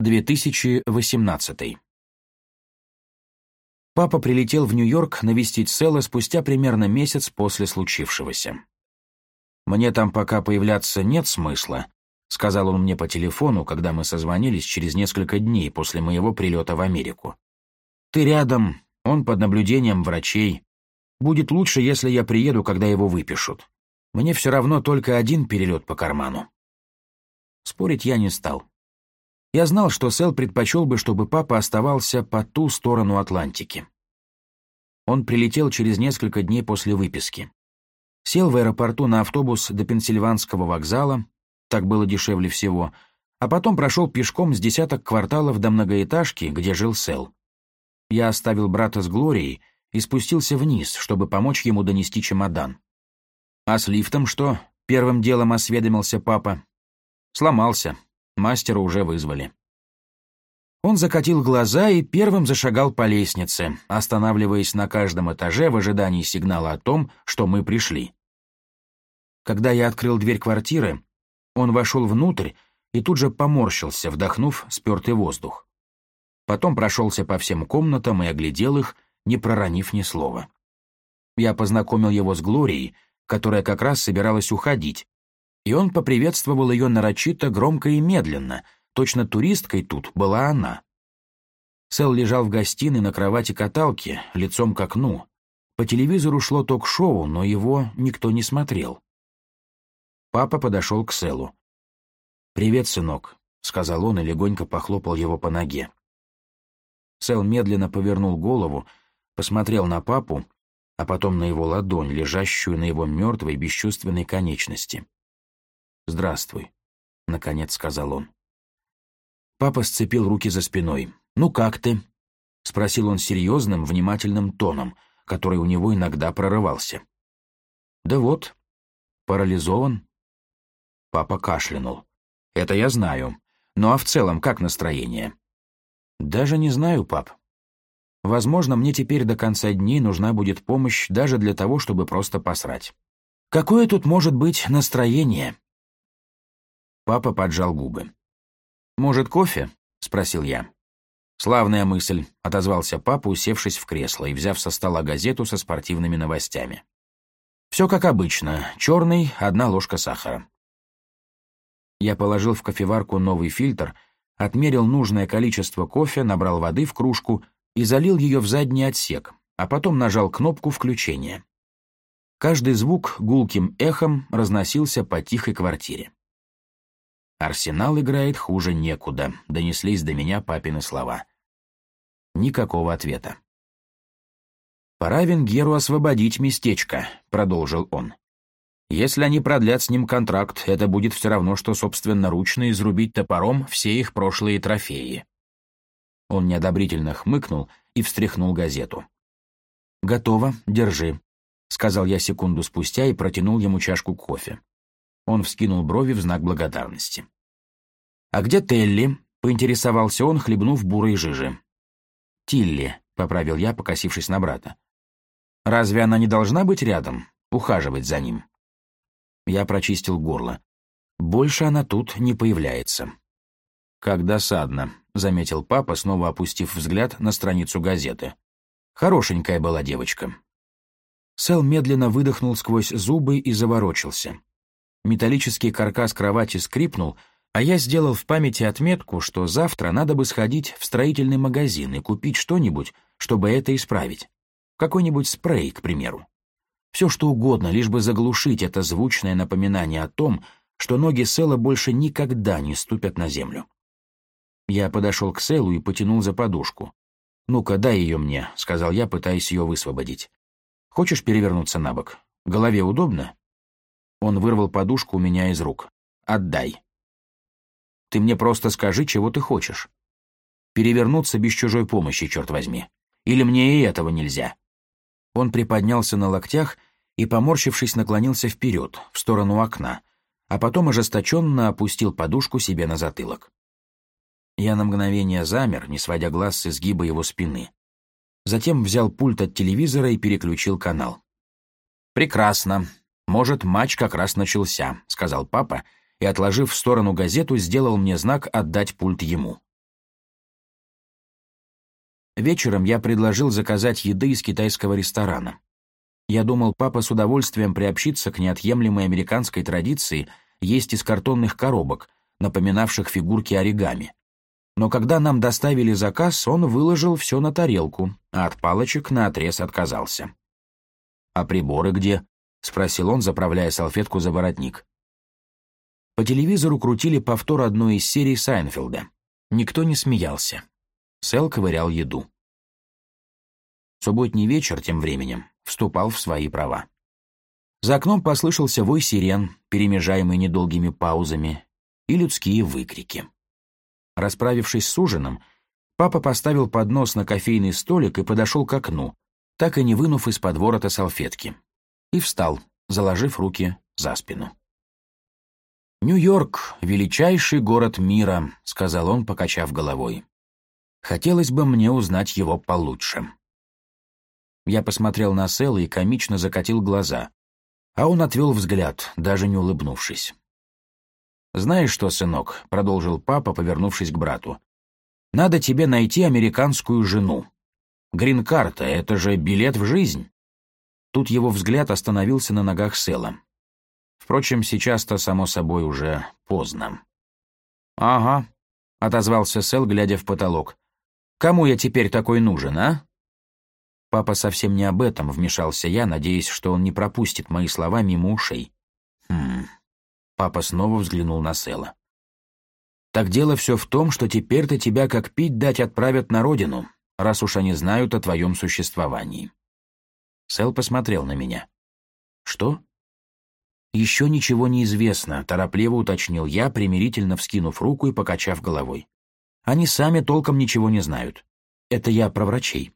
2018. Папа прилетел в Нью-Йорк навестить Села спустя примерно месяц после случившегося. «Мне там пока появляться нет смысла», — сказал он мне по телефону, когда мы созвонились через несколько дней после моего прилета в Америку. «Ты рядом, он под наблюдением врачей. Будет лучше, если я приеду, когда его выпишут. Мне все равно только один перелет по карману». Спорить я не стал. Я знал, что Сэл предпочел бы, чтобы папа оставался по ту сторону Атлантики. Он прилетел через несколько дней после выписки. Сел в аэропорту на автобус до Пенсильванского вокзала, так было дешевле всего, а потом прошел пешком с десяток кварталов до многоэтажки, где жил Сэл. Я оставил брата с Глорией и спустился вниз, чтобы помочь ему донести чемодан. «А с лифтом что?» — первым делом осведомился папа. «Сломался», Мастера уже вызвали. Он закатил глаза и первым зашагал по лестнице, останавливаясь на каждом этаже в ожидании сигнала о том, что мы пришли. Когда я открыл дверь квартиры, он вошел внутрь и тут же поморщился, вдохнув спертый воздух. Потом прошелся по всем комнатам и оглядел их, не проронив ни слова. Я познакомил его с Глорией, которая как раз собиралась уходить, и он поприветствовал ее нарочито, громко и медленно. Точно туристкой тут была она. Сэл лежал в гостиной на кровати каталки, лицом к окну. По телевизору шло ток-шоу, но его никто не смотрел. Папа подошел к Сэлу. «Привет, сынок», — сказал он и легонько похлопал его по ноге. Сэл медленно повернул голову, посмотрел на папу, а потом на его ладонь, лежащую на его мертвой бесчувственной конечности. «Здравствуй», — наконец сказал он. Папа сцепил руки за спиной. «Ну как ты?» — спросил он серьезным, внимательным тоном, который у него иногда прорывался. «Да вот, парализован». Папа кашлянул. «Это я знаю. Ну а в целом как настроение?» «Даже не знаю, пап. Возможно, мне теперь до конца дней нужна будет помощь даже для того, чтобы просто посрать». «Какое тут может быть настроение?» Папа поджал губы. «Может, кофе?» — спросил я. «Славная мысль», — отозвался папа, усевшись в кресло и взяв со стола газету со спортивными новостями. «Все как обычно. Черный — одна ложка сахара». Я положил в кофеварку новый фильтр, отмерил нужное количество кофе, набрал воды в кружку и залил ее в задний отсек, а потом нажал кнопку включения. Каждый звук гулким эхом разносился по тихой квартире. «Арсенал играет хуже некуда», — донеслись до меня папины слова. Никакого ответа. «Пора Венгеру освободить местечко», — продолжил он. «Если они продлят с ним контракт, это будет все равно, что собственноручно изрубить топором все их прошлые трофеи». Он неодобрительно хмыкнул и встряхнул газету. «Готово, держи», — сказал я секунду спустя и протянул ему чашку кофе. Он вскинул брови в знак благодарности. «А где Телли?» — поинтересовался он, хлебнув бурой жижи. «Тилли», — поправил я, покосившись на брата. «Разве она не должна быть рядом, ухаживать за ним?» Я прочистил горло. «Больше она тут не появляется». «Как досадно», — заметил папа, снова опустив взгляд на страницу газеты. Хорошенькая была девочка. Сэл медленно выдохнул сквозь зубы и заворочился. Металлический каркас кровати скрипнул, а я сделал в памяти отметку, что завтра надо бы сходить в строительный магазин и купить что-нибудь, чтобы это исправить. Какой-нибудь спрей, к примеру. Все что угодно, лишь бы заглушить это звучное напоминание о том, что ноги Сэла больше никогда не ступят на землю. Я подошел к Сэлу и потянул за подушку. «Ну-ка, дай ее мне», — сказал я, пытаясь ее высвободить. «Хочешь перевернуться на бок? Голове удобно?» Он вырвал подушку у меня из рук. «Отдай». «Ты мне просто скажи, чего ты хочешь. Перевернуться без чужой помощи, черт возьми. Или мне и этого нельзя?» Он приподнялся на локтях и, поморщившись, наклонился вперед, в сторону окна, а потом ожесточенно опустил подушку себе на затылок. Я на мгновение замер, не сводя глаз с изгиба его спины. Затем взял пульт от телевизора и переключил канал. «Прекрасно», «Может, матч как раз начался», — сказал папа, и, отложив в сторону газету, сделал мне знак отдать пульт ему. Вечером я предложил заказать еды из китайского ресторана. Я думал, папа с удовольствием приобщится к неотъемлемой американской традиции есть из картонных коробок, напоминавших фигурки оригами. Но когда нам доставили заказ, он выложил все на тарелку, а от палочек наотрез отказался. «А приборы где?» — спросил он, заправляя салфетку за воротник. По телевизору крутили повтор одной из серий Сайнфилда. Никто не смеялся. Сэл ковырял еду. Субботний вечер, тем временем, вступал в свои права. За окном послышался вой сирен, перемежаемый недолгими паузами, и людские выкрики. Расправившись с ужином, папа поставил поднос на кофейный столик и подошел к окну, так и не вынув из подворота салфетки и встал, заложив руки за спину. «Нью-Йорк — величайший город мира», — сказал он, покачав головой. «Хотелось бы мне узнать его получше». Я посмотрел на Сэла и комично закатил глаза, а он отвел взгляд, даже не улыбнувшись. «Знаешь что, сынок», — продолжил папа, повернувшись к брату, — «надо тебе найти американскую жену. Грин-карта — это же билет в жизнь. Тут его взгляд остановился на ногах Сэла. Впрочем, сейчас-то, само собой, уже поздно. «Ага», — отозвался Сэл, глядя в потолок. «Кому я теперь такой нужен, а?» «Папа совсем не об этом», — вмешался я, надеясь, что он не пропустит мои слова мимо ушей. «Хм...» Папа снова взглянул на Сэла. «Так дело все в том, что теперь-то тебя как пить дать отправят на родину, раз уж они знают о твоем существовании». Сэл посмотрел на меня. «Что?» «Еще ничего не известно», — торопливо уточнил я, примирительно вскинув руку и покачав головой. «Они сами толком ничего не знают. Это я про врачей».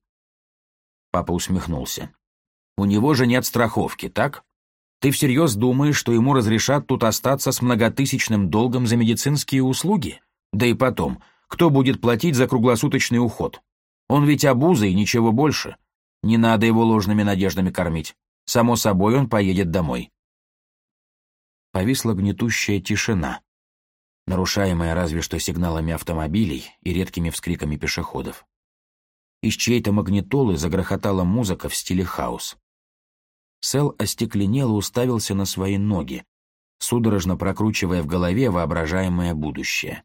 Папа усмехнулся. «У него же нет страховки, так? Ты всерьез думаешь, что ему разрешат тут остаться с многотысячным долгом за медицинские услуги? Да и потом, кто будет платить за круглосуточный уход? Он ведь обуза и ничего больше. Не надо его ложными надеждами кормить. Само собой, он поедет домой. Повисла гнетущая тишина, нарушаемая разве что сигналами автомобилей и редкими вскриками пешеходов. Из чьей-то магнитолы загрохотала музыка в стиле хаос. Сэл остекленело уставился на свои ноги, судорожно прокручивая в голове воображаемое будущее.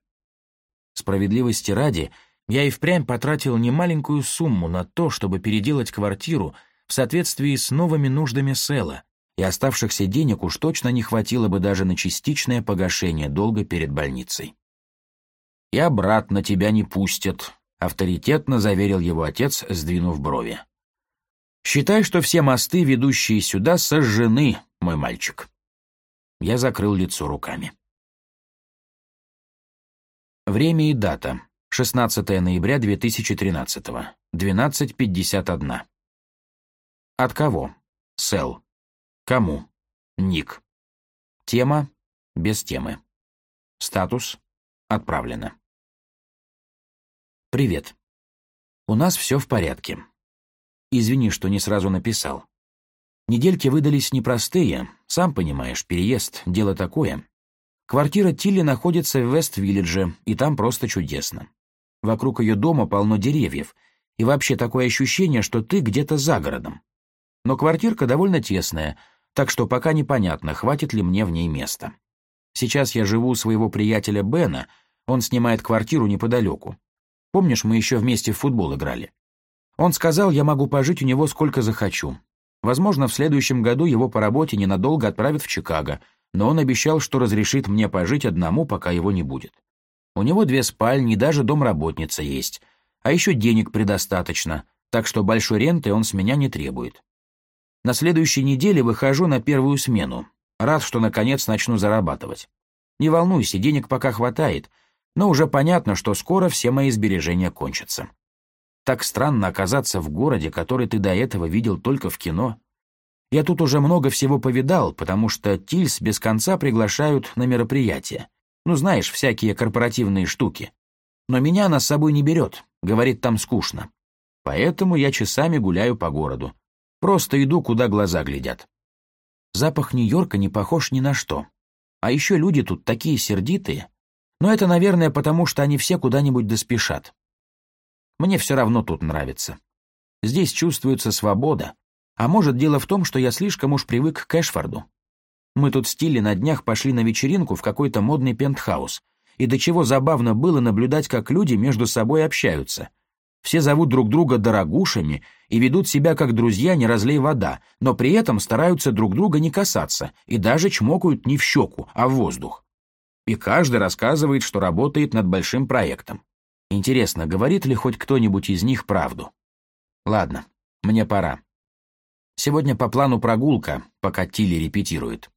Справедливости ради — я и впрямь потратил немаленькую сумму на то, чтобы переделать квартиру в соответствии с новыми нуждами Сэла, и оставшихся денег уж точно не хватило бы даже на частичное погашение долга перед больницей. «И обратно тебя не пустят», — авторитетно заверил его отец, сдвинув брови. «Считай, что все мосты, ведущие сюда, сожжены, мой мальчик». Я закрыл лицо руками. Время и дата. 16 ноября 2013, 12.51. От кого? Сел. Кому? Ник. Тема? Без темы. Статус? Отправлено. Привет. У нас все в порядке. Извини, что не сразу написал. Недельки выдались непростые, сам понимаешь, переезд — дело такое. Квартира Тилли находится в Вест-Виллидже, и там просто чудесно. Вокруг ее дома полно деревьев, и вообще такое ощущение, что ты где-то за городом. Но квартирка довольно тесная, так что пока непонятно, хватит ли мне в ней места. Сейчас я живу у своего приятеля Бена, он снимает квартиру неподалеку. Помнишь, мы еще вместе в футбол играли? Он сказал, я могу пожить у него сколько захочу. Возможно, в следующем году его по работе ненадолго отправят в Чикаго, но он обещал, что разрешит мне пожить одному, пока его не будет. У него две спальни, даже домработница есть. А еще денег предостаточно, так что большой ренты он с меня не требует. На следующей неделе выхожу на первую смену. Рад, что наконец начну зарабатывать. Не волнуйся, денег пока хватает, но уже понятно, что скоро все мои сбережения кончатся. Так странно оказаться в городе, который ты до этого видел только в кино. Я тут уже много всего повидал, потому что Тильс без конца приглашают на мероприятия. Ну, знаешь, всякие корпоративные штуки. Но меня она с собой не берет, говорит, там скучно. Поэтому я часами гуляю по городу. Просто иду, куда глаза глядят. Запах Нью-Йорка не похож ни на что. А еще люди тут такие сердитые. Но это, наверное, потому что они все куда-нибудь доспешат. Мне все равно тут нравится. Здесь чувствуется свобода. А может, дело в том, что я слишком уж привык к Кэшфорду. Мы тут с Тилли на днях пошли на вечеринку в какой-то модный пентхаус. И до чего забавно было наблюдать, как люди между собой общаются. Все зовут друг друга дорогушами и ведут себя как друзья не разлей вода, но при этом стараются друг друга не касаться и даже чмокают не в щеку, а в воздух. И каждый рассказывает, что работает над большим проектом. Интересно, говорит ли хоть кто-нибудь из них правду? Ладно, мне пора. Сегодня по плану прогулка, пока Тилли репетирует.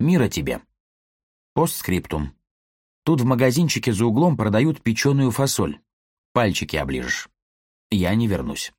Мира тебе. Постскриптум. Тут в магазинчике за углом продают печеную фасоль. Пальчики оближешь. Я не вернусь.